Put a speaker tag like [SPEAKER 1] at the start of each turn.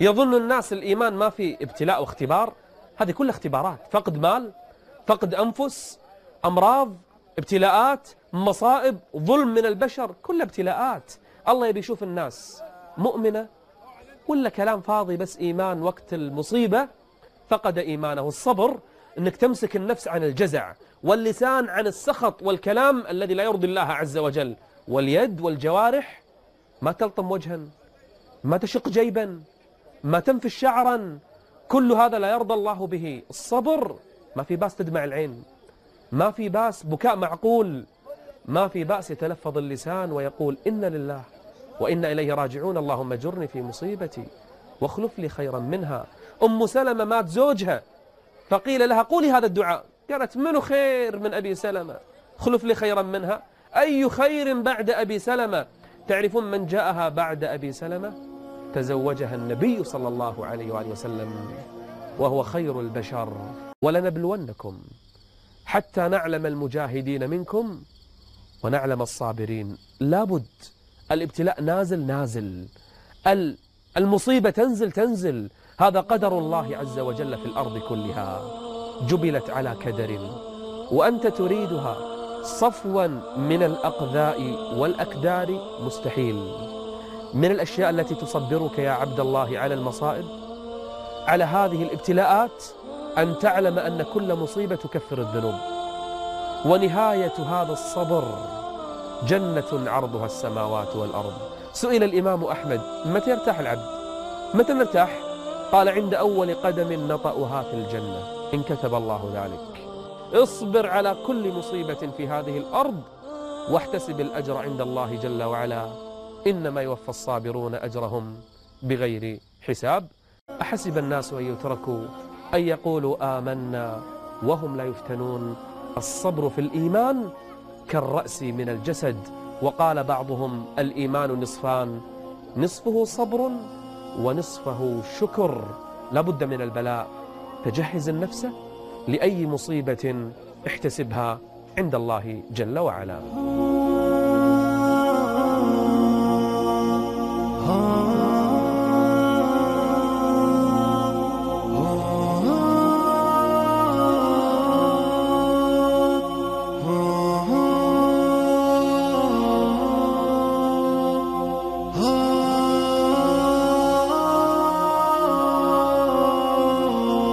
[SPEAKER 1] يظن الناس الإيمان ما في ابتلاء واختبار. هذه كلها اختبارات. فقد مال فقد أنفس أمراض ابتلاءات مصائب ظلم من البشر كلها ابتلاءات. الله يبي يشوف الناس مؤمنة ولا كلام فاضي بس إيمان وقت المصيبة؟ فقد إيمانه. الصبر أنك تمسك النفس عن الجزع واللسان عن السخط والكلام الذي لا يرضي الله عز وجل. واليد والجوارح ما تلطم وجها ما تشق جيبا. ما تنفش شعرا كل هذا لا يرضى الله به. الصبر ما في باس تدمع العين. ما في باس بكاء معقول. ما في بأس يتلفظ اللسان ويقول إنا لله وإن إليه راجعون. اللهم أجرني في مصيبتي واخلف لي خيرا منها. أم سلمة مات زوجها. فقيل لها قولي هذا الدعاء. قالت من خير من أبي سلمة؟ خلف لي خيرا منها. أي خير بعد أبي سلمة؟ تعرفون من جاءها بعد أبي سلمة؟ تزوجها النبي صلى الله عليه وآله وسلم وهو خير البشر. ولنبلونكم حتى نعلم المجاهدين منكم ونعلم الصابرين. لابد الابتلاء نازل نازل. المصيبة تنزل تنزل. هذا قدر الله عز وجل في الأرض كلها. جبلت على كدر. وأنت تريدها صفوا من الأقذاء والأكدار. مستحيل. من الأشياء التي تصبرك يا عبد الله على المصائب؟ على هذه الابتلاءات أن تعلم أن كل مصيبة تكفر الذنوب. ونهاية هذا الصبر جنة عرضها السماوات والأرض. سئل الإمام أحمد متى يرتاح العبد؟ متى نرتاح؟ قال عند أول قدم نطأها في الجنة. إن كتب الله ذلك. اصبر على كل مصيبة في هذه الأرض واحتسب الأجر عند الله جل وعلا. إنما يوفى الصابرون أجرهم بغير حساب. أحسب الناس أن يتركوا أن يقولوا آمنا وهم لا يفتنون. الصبر في الإيمان كالرأس من الجسد. وقال بعضهم الإيمان نصفان. نصفه صبر ونصفه شكر. لابد من البلاء. تجهز النفس لأي مصيبة احتسبها عند الله جل وعلا.